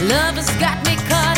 Love has got me caught